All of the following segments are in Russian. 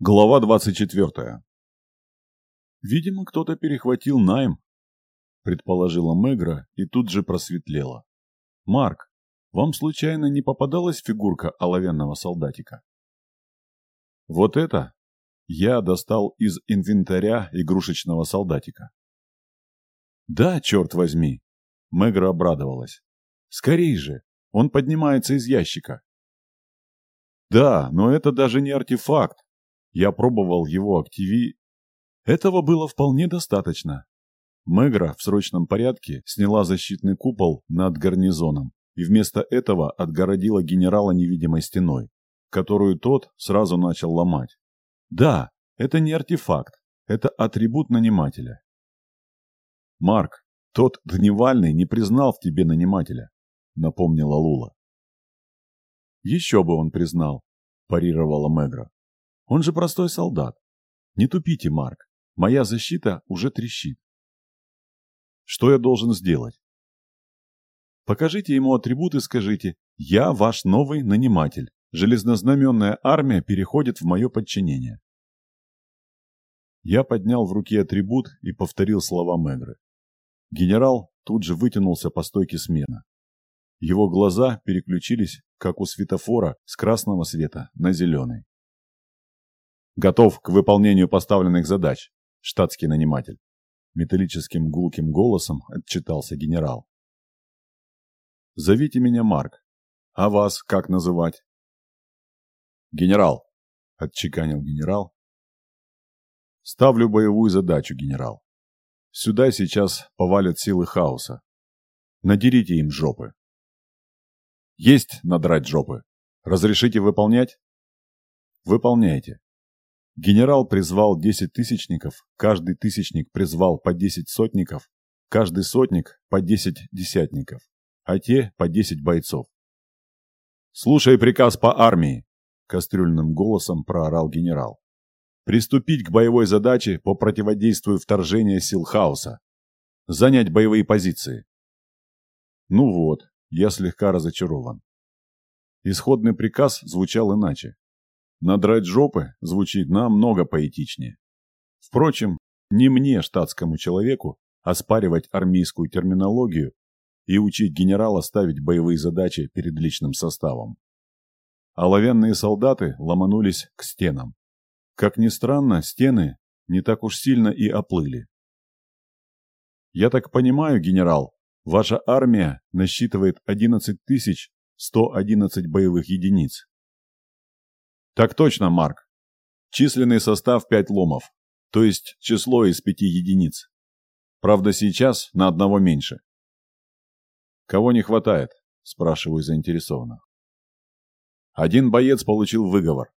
Глава 24. Видимо, кто-то перехватил найм, предположила Мегра и тут же просветлела. Марк, вам случайно не попадалась фигурка оловянного солдатика? Вот это я достал из инвентаря игрушечного солдатика. Да, черт возьми, Мегра обрадовалась. Скорей же, он поднимается из ящика. Да, но это даже не артефакт. Я пробовал его активи... Этого было вполне достаточно. Мегра в срочном порядке сняла защитный купол над гарнизоном и вместо этого отгородила генерала невидимой стеной, которую тот сразу начал ломать. Да, это не артефакт, это атрибут нанимателя. Марк, тот Дневальный не признал в тебе нанимателя, напомнила Лула. Еще бы он признал, парировала Мегра. Он же простой солдат. Не тупите, Марк. Моя защита уже трещит. Что я должен сделать? Покажите ему атрибут и скажите «Я ваш новый наниматель. Железнознаменная армия переходит в мое подчинение». Я поднял в руке атрибут и повторил слова Мегры. Генерал тут же вытянулся по стойке смена. Его глаза переключились, как у светофора, с красного света на зеленый. Готов к выполнению поставленных задач, штатский наниматель. Металлическим гулким голосом отчитался генерал. Зовите меня Марк. А вас как называть? Генерал, отчеканил генерал. Ставлю боевую задачу, генерал. Сюда сейчас повалят силы хаоса. Надерите им жопы. Есть надрать жопы. Разрешите выполнять? Выполняйте. Генерал призвал 10 тысячников, каждый тысячник призвал по 10 сотников, каждый сотник по 10 десятников, а те по 10 бойцов. «Слушай приказ по армии!» – кастрюльным голосом проорал генерал. «Приступить к боевой задаче по противодействию вторжения сил хаоса. Занять боевые позиции». Ну вот, я слегка разочарован. Исходный приказ звучал иначе. Надрать жопы звучит намного поэтичнее. Впрочем, не мне, штатскому человеку, оспаривать армейскую терминологию и учить генерала ставить боевые задачи перед личным составом. Оловянные солдаты ломанулись к стенам. Как ни странно, стены не так уж сильно и оплыли. «Я так понимаю, генерал, ваша армия насчитывает 11 111 боевых единиц. Так точно, Марк. Численный состав 5 ломов, то есть число из 5 единиц. Правда, сейчас на одного меньше. Кого не хватает? Спрашиваю заинтересованно. Один боец получил выговор.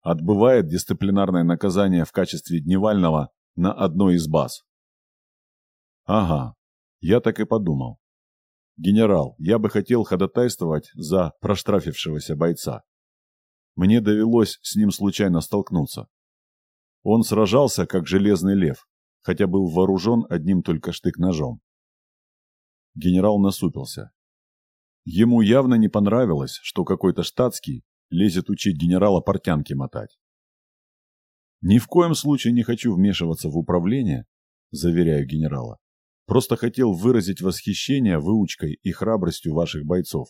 Отбывает дисциплинарное наказание в качестве дневального на одной из баз. Ага, я так и подумал. Генерал, я бы хотел ходатайствовать за проштрафившегося бойца. Мне довелось с ним случайно столкнуться. Он сражался, как железный лев, хотя был вооружен одним только штык-ножом. Генерал насупился. Ему явно не понравилось, что какой-то штатский лезет учить генерала портянки мотать. «Ни в коем случае не хочу вмешиваться в управление», – заверяю генерала. «Просто хотел выразить восхищение выучкой и храбростью ваших бойцов.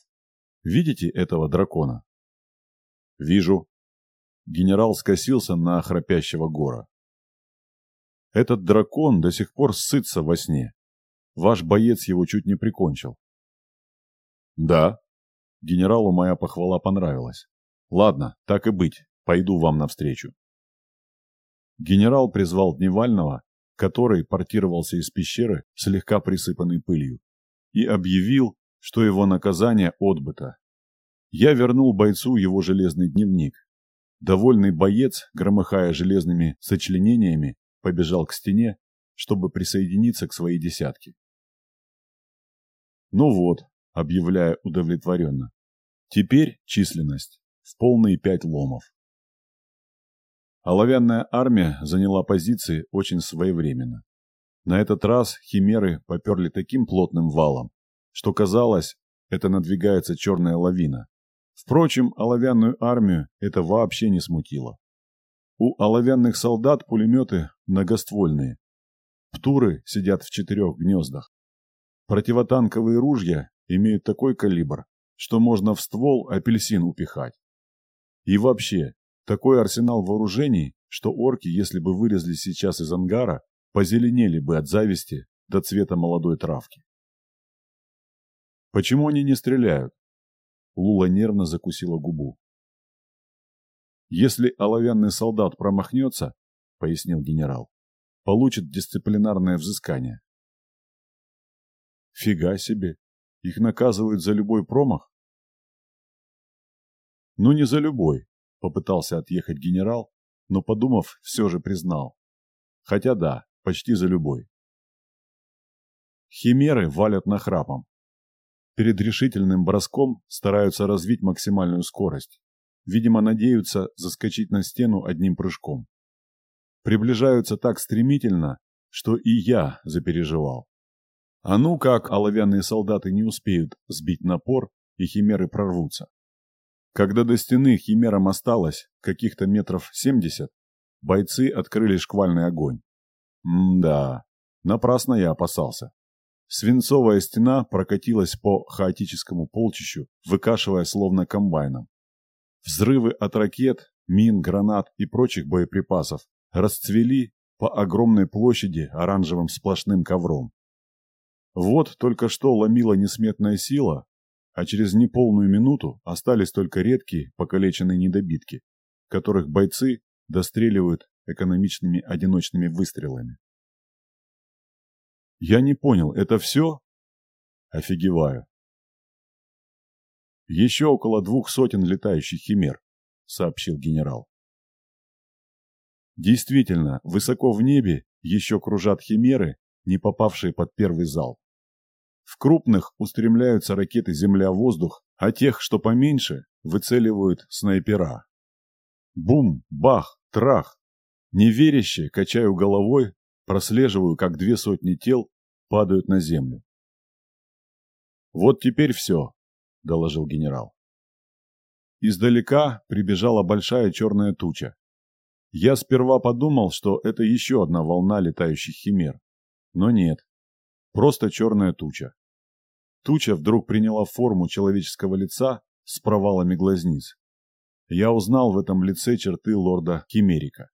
Видите этого дракона? «Вижу». Генерал скосился на храпящего гора. «Этот дракон до сих пор сытся во сне. Ваш боец его чуть не прикончил». «Да». Генералу моя похвала понравилась. «Ладно, так и быть, пойду вам навстречу». Генерал призвал Дневального, который портировался из пещеры, слегка присыпанной пылью, и объявил, что его наказание отбыто, я вернул бойцу его железный дневник. Довольный боец, громыхая железными сочленениями, побежал к стене, чтобы присоединиться к своей десятке. Ну вот, объявляя удовлетворенно. Теперь численность в полные пять ломов. Оловянная армия заняла позиции очень своевременно. На этот раз химеры поперли таким плотным валом, что казалось, это надвигается черная лавина, Впрочем, оловянную армию это вообще не смутило. У оловянных солдат пулеметы многоствольные. Птуры сидят в четырех гнездах. Противотанковые ружья имеют такой калибр, что можно в ствол апельсин упихать. И вообще, такой арсенал вооружений, что орки, если бы вылезли сейчас из ангара, позеленели бы от зависти до цвета молодой травки. Почему они не стреляют? Лула нервно закусила губу. Если оловянный солдат промахнется, пояснил генерал, получит дисциплинарное взыскание. Фига себе, их наказывают за любой промах? Ну не за любой, попытался отъехать генерал, но подумав, все же признал. Хотя да, почти за любой. Химеры валят нахрапом. Перед решительным броском стараются развить максимальную скорость. Видимо, надеются заскочить на стену одним прыжком. Приближаются так стремительно, что и я запереживал. А ну как оловянные солдаты не успеют сбить напор, и химеры прорвутся. Когда до стены химерам осталось каких-то метров семьдесят, бойцы открыли шквальный огонь. М-да, напрасно я опасался. Свинцовая стена прокатилась по хаотическому полчищу, выкашивая словно комбайном. Взрывы от ракет, мин, гранат и прочих боеприпасов расцвели по огромной площади оранжевым сплошным ковром. Вот только что ломила несметная сила, а через неполную минуту остались только редкие покалеченные недобитки, которых бойцы достреливают экономичными одиночными выстрелами. Я не понял, это все? Офигеваю. Еще около двух сотен летающих химер, сообщил генерал. Действительно, высоко в небе еще кружат химеры, не попавшие под первый залп. В крупных устремляются ракеты «Земля-воздух», а тех, что поменьше, выцеливают снайпера. Бум, бах, трах. Неверяще качаю головой, прослеживаю, как две сотни тел падают на землю. «Вот теперь все», — доложил генерал. Издалека прибежала большая черная туча. Я сперва подумал, что это еще одна волна летающих химер. Но нет. Просто черная туча. Туча вдруг приняла форму человеческого лица с провалами глазниц. Я узнал в этом лице черты лорда Кимерика.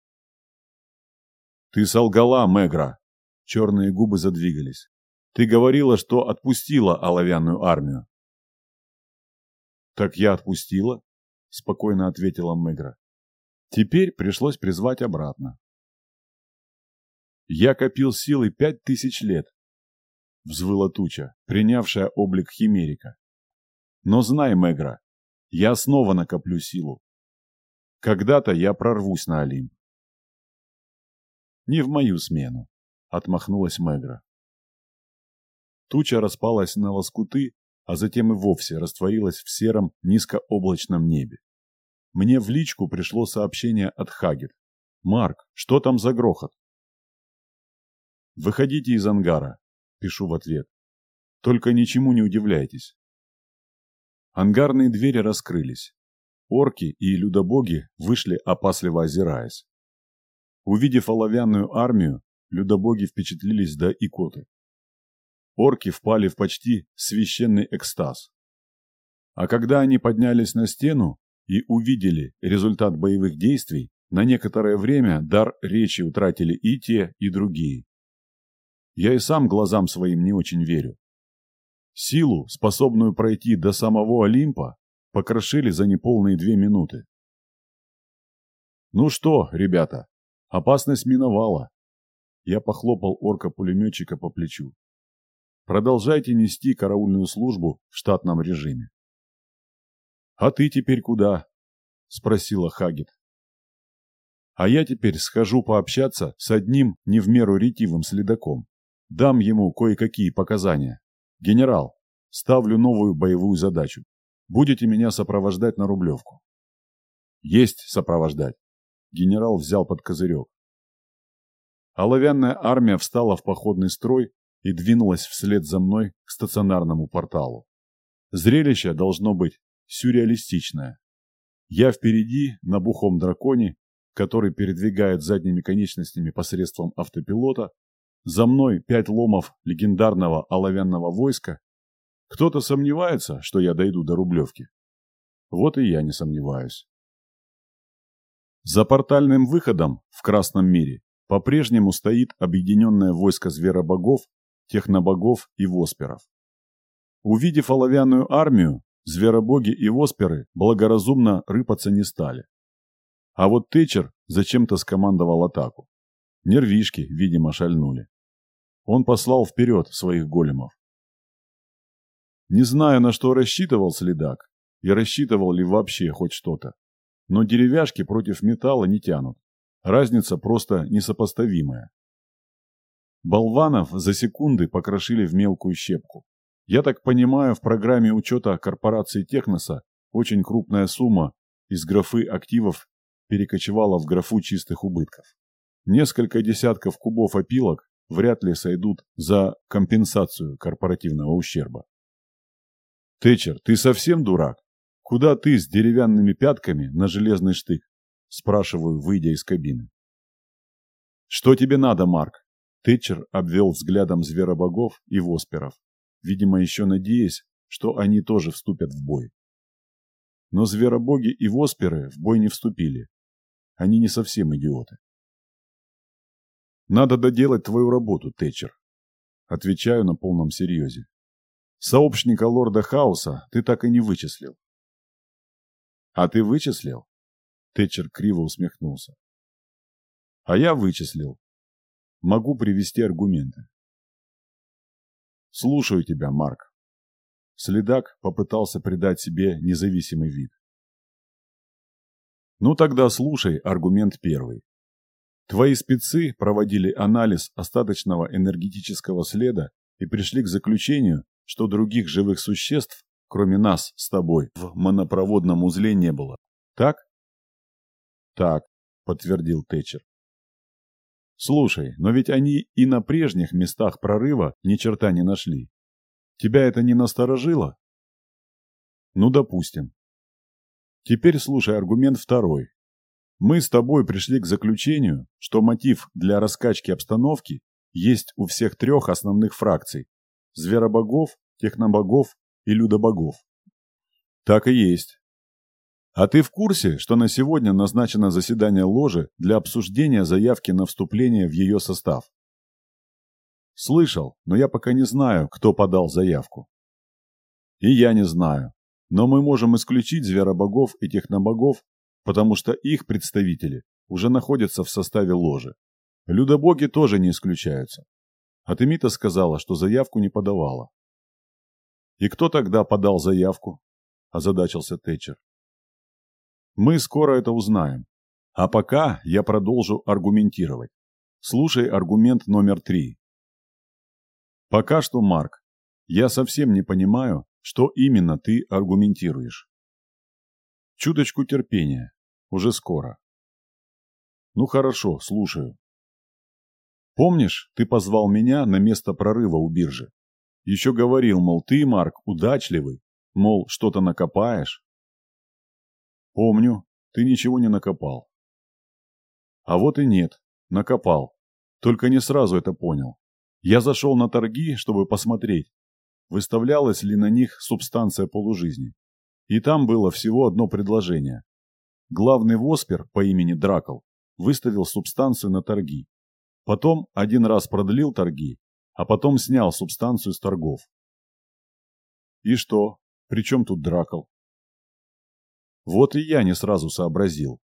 «Ты солгала, Мегра!» Черные губы задвигались. «Ты говорила, что отпустила оловянную армию». «Так я отпустила?» – спокойно ответила Мегра. Теперь пришлось призвать обратно. Я копил силы пять тысяч лет. Взвыла туча, принявшая облик химерика. Но знай, Мегра, я снова накоплю силу. Когда-то я прорвусь на Олимп. Не в мою смену, отмахнулась Мегра. Туча распалась на лоскуты, а затем и вовсе растворилась в сером низкооблачном небе. Мне в личку пришло сообщение от Хагет. «Марк, что там за грохот?» «Выходите из ангара», – пишу в ответ. «Только ничему не удивляйтесь». Ангарные двери раскрылись. Орки и людобоги вышли, опасливо озираясь. Увидев оловянную армию, людобоги впечатлились до икоты. Орки впали в почти священный экстаз. А когда они поднялись на стену и увидели результат боевых действий, на некоторое время дар речи утратили и те, и другие. Я и сам глазам своим не очень верю. Силу, способную пройти до самого Олимпа, покрошили за неполные две минуты. Ну что, ребята, опасность миновала. Я похлопал орка-пулеметчика по плечу. Продолжайте нести караульную службу в штатном режиме. «А ты теперь куда?» – спросила Хагет. «А я теперь схожу пообщаться с одним не в меру ретивым следаком. Дам ему кое-какие показания. Генерал, ставлю новую боевую задачу. Будете меня сопровождать на Рублевку. Есть сопровождать. Генерал взял под козырек. Оловянная армия встала в походный строй и двинулась вслед за мной к стационарному порталу. Зрелище должно быть сюрреалистичное. Я впереди, на бухом драконе, который передвигает задними конечностями посредством автопилота, за мной пять ломов легендарного оловянного войска, кто-то сомневается, что я дойду до Рублевки. Вот и я не сомневаюсь. За портальным выходом в Красном мире по-прежнему стоит объединенное войско зверобогов, технобогов и восперов. Увидев оловянную армию, зверобоги и восперы благоразумно рыпаться не стали. А вот Тэтчер зачем-то скомандовал атаку. Нервишки, видимо, шальнули. Он послал вперед своих големов. Не знаю, на что рассчитывал следак, и рассчитывал ли вообще хоть что-то. Но деревяшки против металла не тянут. Разница просто несопоставимая. Болванов за секунды покрошили в мелкую щепку. Я так понимаю, в программе учета корпорации Техноса очень крупная сумма из графы активов перекочевала в графу чистых убытков. Несколько десятков кубов опилок вряд ли сойдут за компенсацию корпоративного ущерба. Тэтчер, ты совсем дурак? Куда ты с деревянными пятками на железный штык? Спрашиваю, выйдя из кабины. Что тебе надо, Марк? Тэтчер обвел взглядом зверобогов и восперов, видимо, еще надеясь, что они тоже вступят в бой. Но зверобоги и восперы в бой не вступили. Они не совсем идиоты. Надо доделать твою работу, Тэтчер. Отвечаю на полном серьезе. Сообщника лорда Хауса ты так и не вычислил. А ты вычислил? Тэтчер криво усмехнулся. А я вычислил. Могу привести аргументы. Слушаю тебя, Марк. Следак попытался придать себе независимый вид. Ну тогда слушай аргумент первый. Твои спецы проводили анализ остаточного энергетического следа и пришли к заключению, что других живых существ, кроме нас с тобой, в монопроводном узле не было. Так? Так, подтвердил Тэтчер. Слушай, но ведь они и на прежних местах прорыва ни черта не нашли. Тебя это не насторожило? Ну, допустим. Теперь слушай аргумент второй. Мы с тобой пришли к заключению, что мотив для раскачки обстановки есть у всех трех основных фракций – зверобогов, технобогов и людобогов. Так и есть. А ты в курсе, что на сегодня назначено заседание ложи для обсуждения заявки на вступление в ее состав? Слышал, но я пока не знаю, кто подал заявку. И я не знаю, но мы можем исключить зверобогов и технобогов, потому что их представители уже находятся в составе ложи. Людобоги тоже не исключаются. А Темита сказала, что заявку не подавала. «И кто тогда подал заявку?» – озадачился Тэтчер. «Мы скоро это узнаем. А пока я продолжу аргументировать. Слушай аргумент номер три. Пока что, Марк, я совсем не понимаю, что именно ты аргументируешь. Чуточку терпения. Уже скоро. Ну хорошо, слушаю. Помнишь, ты позвал меня на место прорыва у биржи? Еще говорил, мол, ты, Марк, удачливый, мол, что-то накопаешь. Помню, ты ничего не накопал. А вот и нет, накопал. Только не сразу это понял. Я зашел на торги, чтобы посмотреть, выставлялась ли на них субстанция полужизни. И там было всего одно предложение. Главный воспер по имени Дракол выставил субстанцию на торги. Потом один раз продлил торги а потом снял субстанцию с торгов. И что? При чем тут Дракол? Вот и я не сразу сообразил.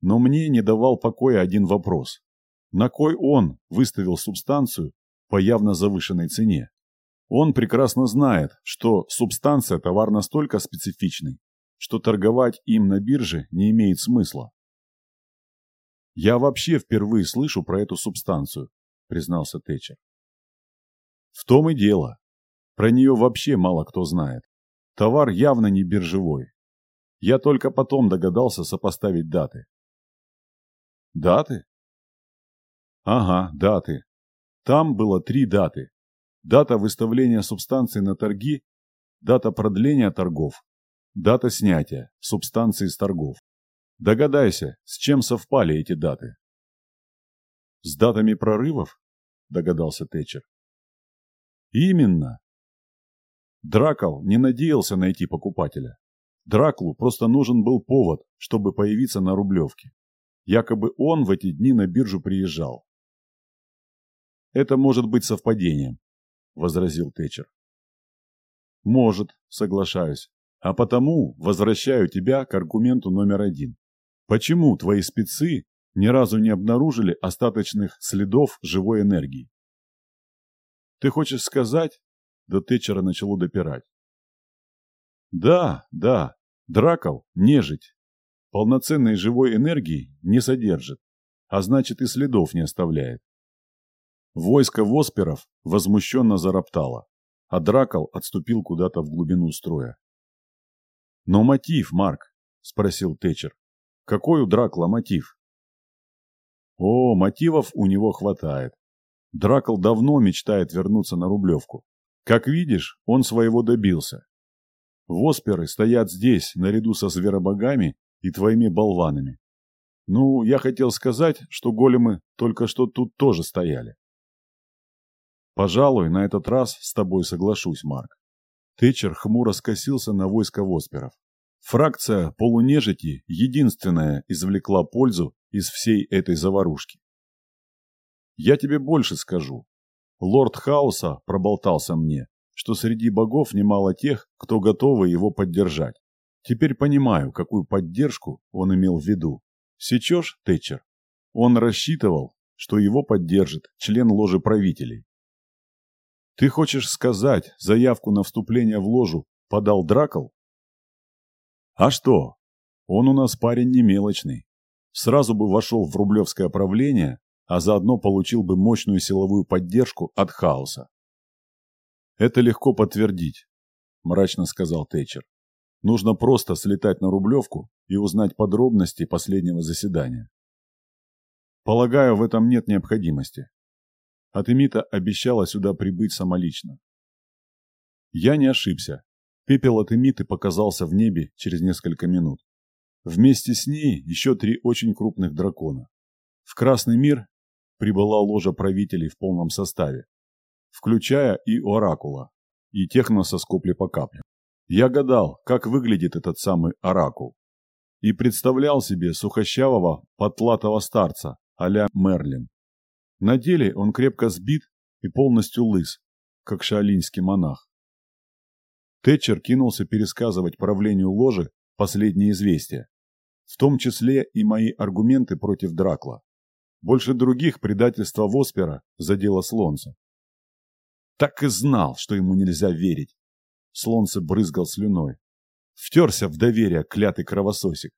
Но мне не давал покоя один вопрос. На кой он выставил субстанцию по явно завышенной цене? Он прекрасно знает, что субстанция товар настолько специфичный, что торговать им на бирже не имеет смысла. «Я вообще впервые слышу про эту субстанцию», – признался Тэтчер. В том и дело. Про нее вообще мало кто знает. Товар явно не биржевой. Я только потом догадался сопоставить даты. Даты? Ага, даты. Там было три даты. Дата выставления субстанции на торги, дата продления торгов, дата снятия субстанции с торгов. Догадайся, с чем совпали эти даты. С датами прорывов? Догадался Тэтчер. Именно. Дракол не надеялся найти покупателя. Драклу просто нужен был повод, чтобы появиться на Рублевке. Якобы он в эти дни на биржу приезжал. «Это может быть совпадением», – возразил Тэтчер. «Может, соглашаюсь. А потому возвращаю тебя к аргументу номер один. Почему твои спецы ни разу не обнаружили остаточных следов живой энергии? Ты хочешь сказать? До Тэтчера начало допирать. Да, да, Дракол – нежить. Полноценной живой энергии не содержит, а значит и следов не оставляет. Войско Восперов возмущенно зароптало, а Дракол отступил куда-то в глубину строя. «Но мотив, Марк?» – спросил Тэтчер. «Какой у Дракла мотив?» «О, мотивов у него хватает. Дракл давно мечтает вернуться на Рублевку. Как видишь, он своего добился. Восперы стоят здесь, наряду со зверобогами и твоими болванами. Ну, я хотел сказать, что големы только что тут тоже стояли. Пожалуй, на этот раз с тобой соглашусь, Марк. Тэтчер хмуро скосился на войско Восперов. Фракция полунежити единственная извлекла пользу из всей этой заварушки. Я тебе больше скажу. Лорд Хаоса проболтался мне, что среди богов немало тех, кто готовы его поддержать. Теперь понимаю, какую поддержку он имел в виду. Сечешь, Тэтчер? Он рассчитывал, что его поддержит член ложи правителей. Ты хочешь сказать, заявку на вступление в ложу подал Дракол? А что? Он у нас парень не мелочный. Сразу бы вошел в рублевское правление, а заодно получил бы мощную силовую поддержку от хаоса. «Это легко подтвердить», – мрачно сказал Тэтчер. «Нужно просто слетать на Рублевку и узнать подробности последнего заседания». «Полагаю, в этом нет необходимости. Атемита обещала сюда прибыть самолично». Я не ошибся. Пепел Атемиты показался в небе через несколько минут. Вместе с ней еще три очень крупных дракона. В Красный мир прибыла ложа правителей в полном составе включая и оракула, и техноса с копли по каплям. Я гадал, как выглядит этот самый оракул, и представлял себе сухощавого, потлатого старца а-ля Мерлин. На деле он крепко сбит и полностью лыс, как шаолиньский монах. Тэтчер кинулся пересказывать правлению ложи последние известия, в том числе и мои аргументы против Дракла. Больше других предательства Воспера задело Слонца. Так и знал, что ему нельзя верить. Слонце брызгал слюной. Втерся в доверие клятый кровососик.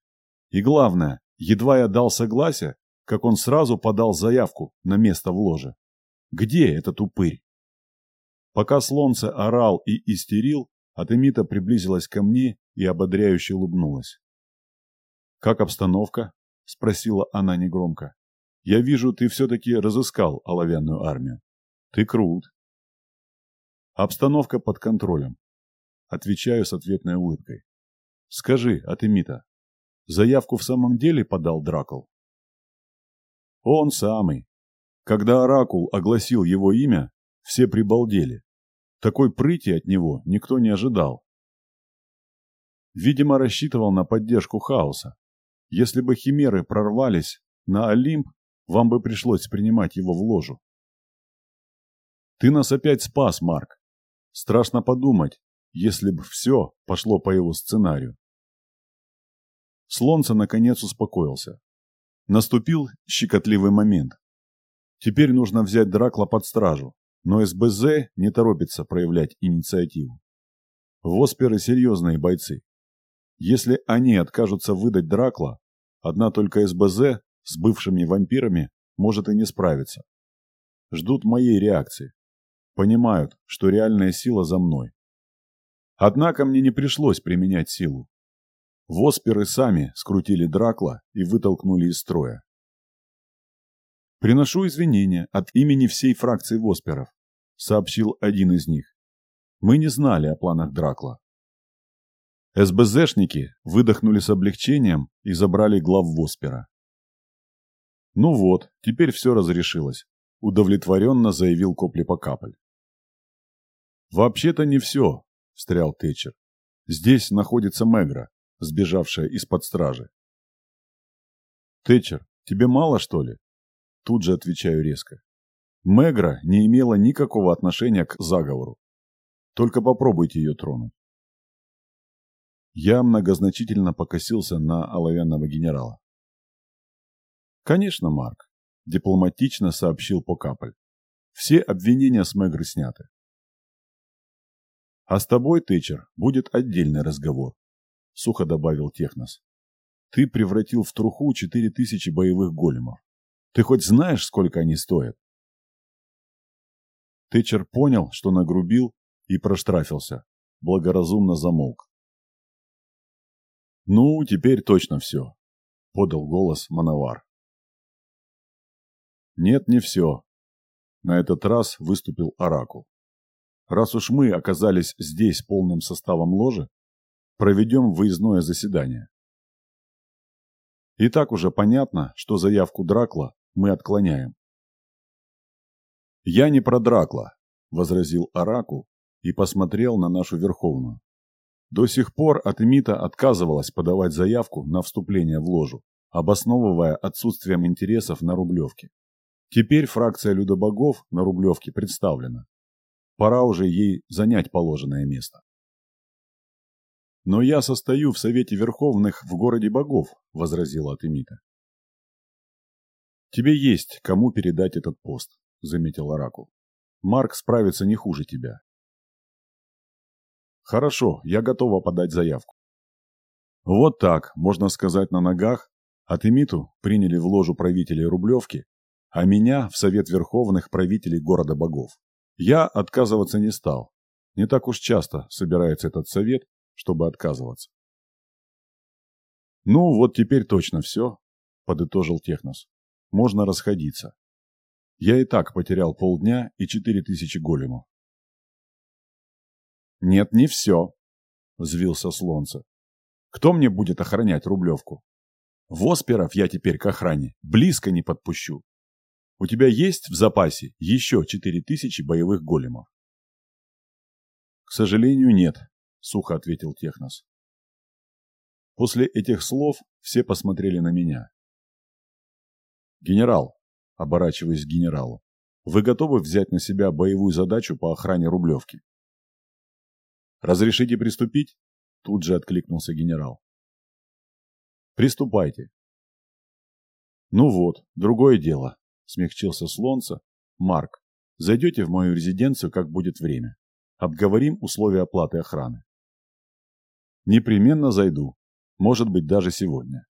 И главное, едва я дал согласие, как он сразу подал заявку на место в ложе. Где этот упырь? Пока Слонце орал и истерил, Атемита приблизилась ко мне и ободряюще улыбнулась. «Как обстановка?» – спросила она негромко. «Я вижу, ты все-таки разыскал оловянную армию. Ты крут. Обстановка под контролем. Отвечаю с ответной улыбкой. Скажи, Атемита, заявку в самом деле подал Дракул? Он самый. Когда Оракул огласил его имя, все прибалдели. Такой прыти от него никто не ожидал. Видимо, рассчитывал на поддержку хаоса. Если бы химеры прорвались на Олимп, вам бы пришлось принимать его в ложу. Ты нас опять спас, Марк. Страшно подумать, если бы все пошло по его сценарию. Слонце наконец успокоился. Наступил щекотливый момент. Теперь нужно взять Дракла под стражу, но СБЗ не торопится проявлять инициативу. Восперы серьезные бойцы. Если они откажутся выдать Дракла, одна только СБЗ с бывшими вампирами может и не справиться. Ждут моей реакции понимают, что реальная сила за мной. Однако мне не пришлось применять силу. Восперы сами скрутили Дракла и вытолкнули из строя. «Приношу извинения от имени всей фракции Восперов», — сообщил один из них. «Мы не знали о планах Дракла». СБЗшники выдохнули с облегчением и забрали глав Воспера. «Ну вот, теперь все разрешилось», – удовлетворенно заявил Коплипокапль. «Вообще-то не все», – встрял Тэтчер. «Здесь находится Мегра, сбежавшая из-под стражи». «Тэтчер, тебе мало, что ли?» Тут же отвечаю резко. Мегра не имела никакого отношения к заговору. Только попробуйте ее тронуть. Я многозначительно покосился на оловянного генерала. «Конечно, Марк», – дипломатично сообщил Покаполь. «Все обвинения с Мегры сняты». «А с тобой, Тэтчер, будет отдельный разговор», – сухо добавил Технос. «Ты превратил в труху четыре тысячи боевых големов. Ты хоть знаешь, сколько они стоят?» Тэтчер понял, что нагрубил, и проштрафился. Благоразумно замолк. «Ну, теперь точно все», — подал голос Мановар. «Нет, не все». На этот раз выступил Оракул. «Раз уж мы оказались здесь полным составом ложи, проведем выездное заседание. И так уже понятно, что заявку Дракла мы отклоняем. «Я не про Дракла», — возразил Оракул и посмотрел на нашу Верховную. До сих пор Атемита отказывалась подавать заявку на вступление в ложу, обосновывая отсутствием интересов на Рублевке. Теперь фракция Людобогов на Рублевке представлена. Пора уже ей занять положенное место. «Но я состою в Совете Верховных в городе богов», – возразила Атемита. «Тебе есть кому передать этот пост», – заметил Оракул. «Марк справится не хуже тебя. Хорошо, я готова подать заявку. Вот так, можно сказать, на ногах, от Эмиту приняли в ложу правителей Рублевки, а меня в Совет Верховных правителей города богов. Я отказываться не стал. Не так уж часто собирается этот совет, чтобы отказываться. «Ну, вот теперь точно все», – подытожил Технос. «Можно расходиться. Я и так потерял полдня и четыре тысячи големов. «Нет, не все», — взвился Слонце. «Кто мне будет охранять Рублевку? Восперов я теперь к охране близко не подпущу. У тебя есть в запасе еще четыре тысячи боевых големов?» «К сожалению, нет», — сухо ответил Технос. После этих слов все посмотрели на меня. «Генерал», — оборачиваясь к генералу, — «вы готовы взять на себя боевую задачу по охране Рублевки?» «Разрешите приступить?» Тут же откликнулся генерал. «Приступайте». «Ну вот, другое дело», – смягчился Слонца. «Марк, зайдете в мою резиденцию, как будет время. Обговорим условия оплаты охраны». «Непременно зайду. Может быть, даже сегодня».